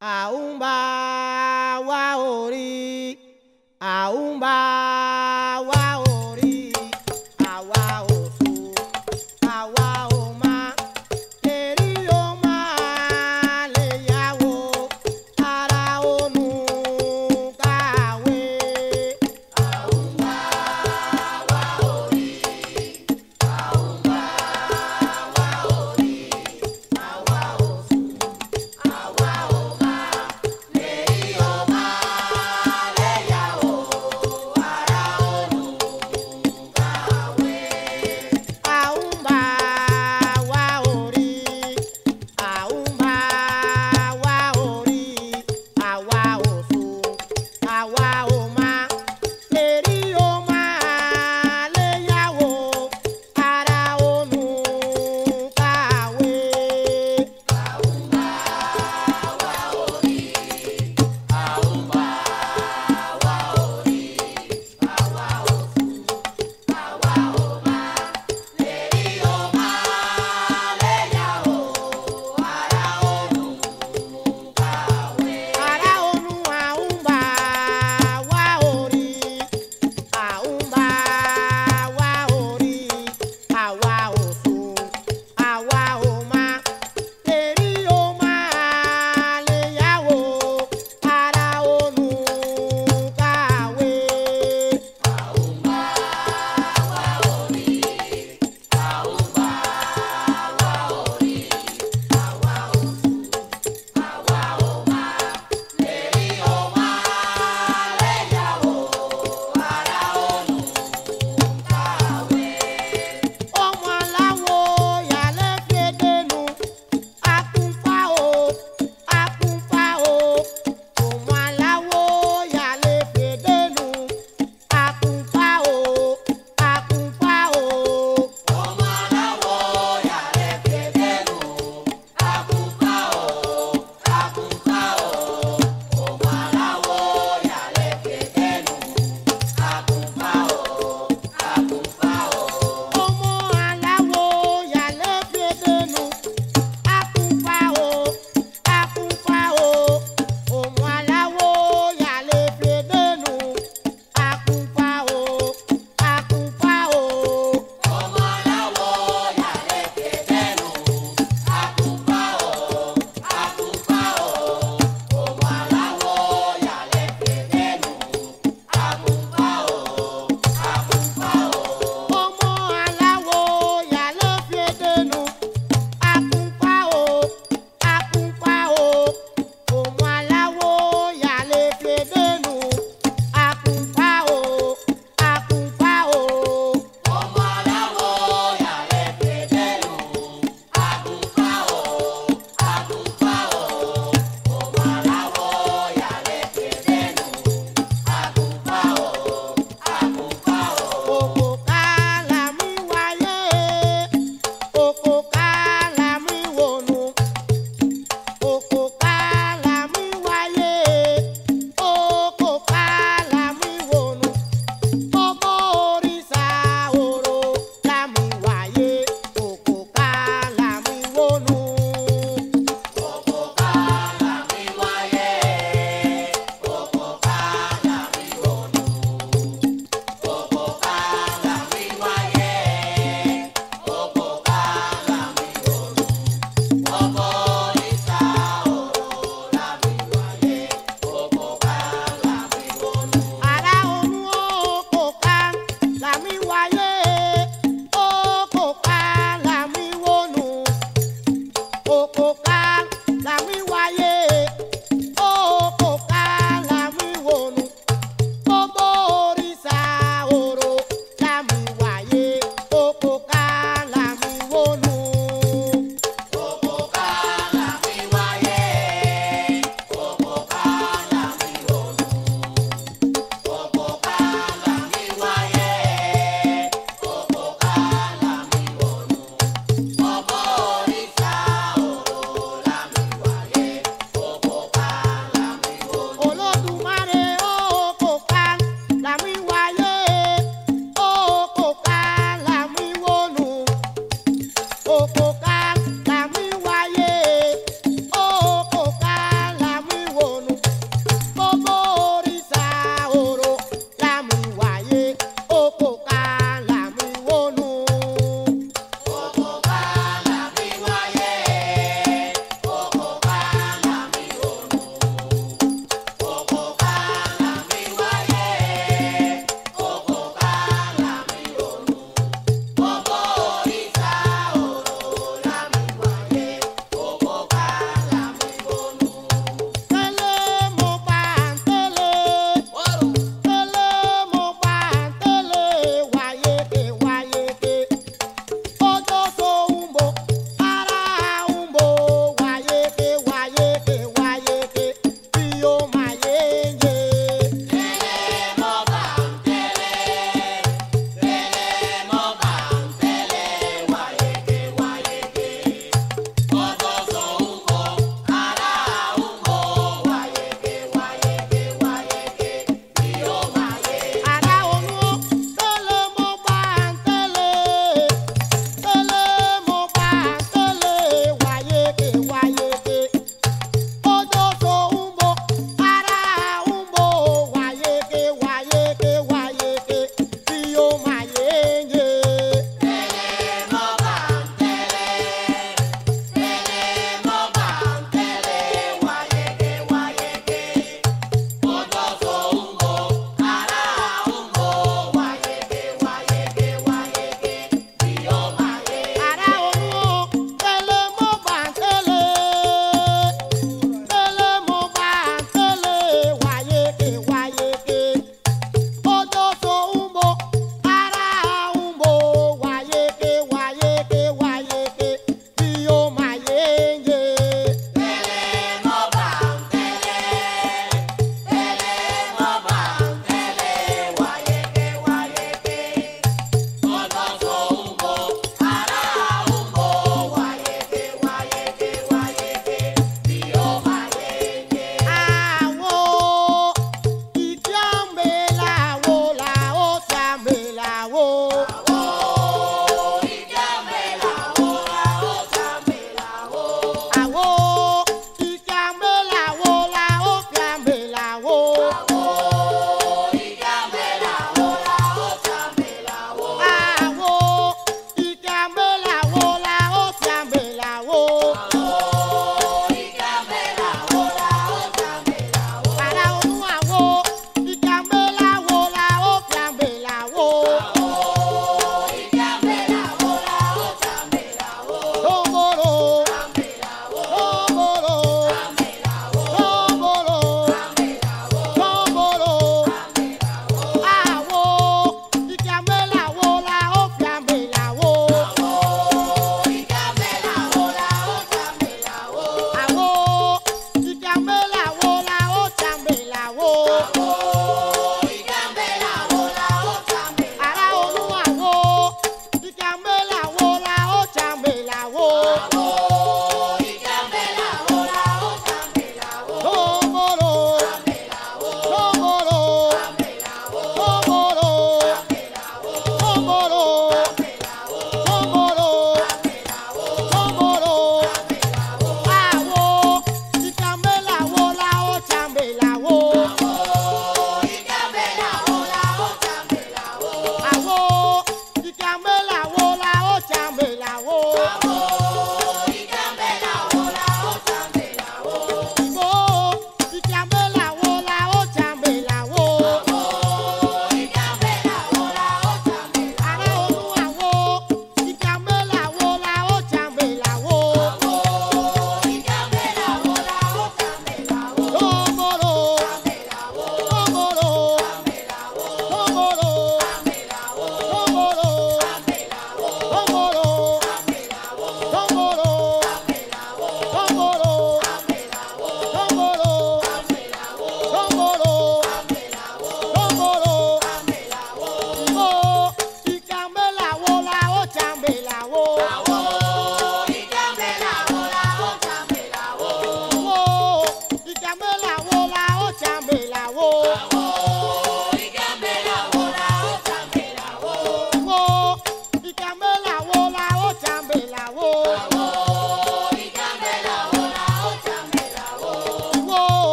aumba wa ori.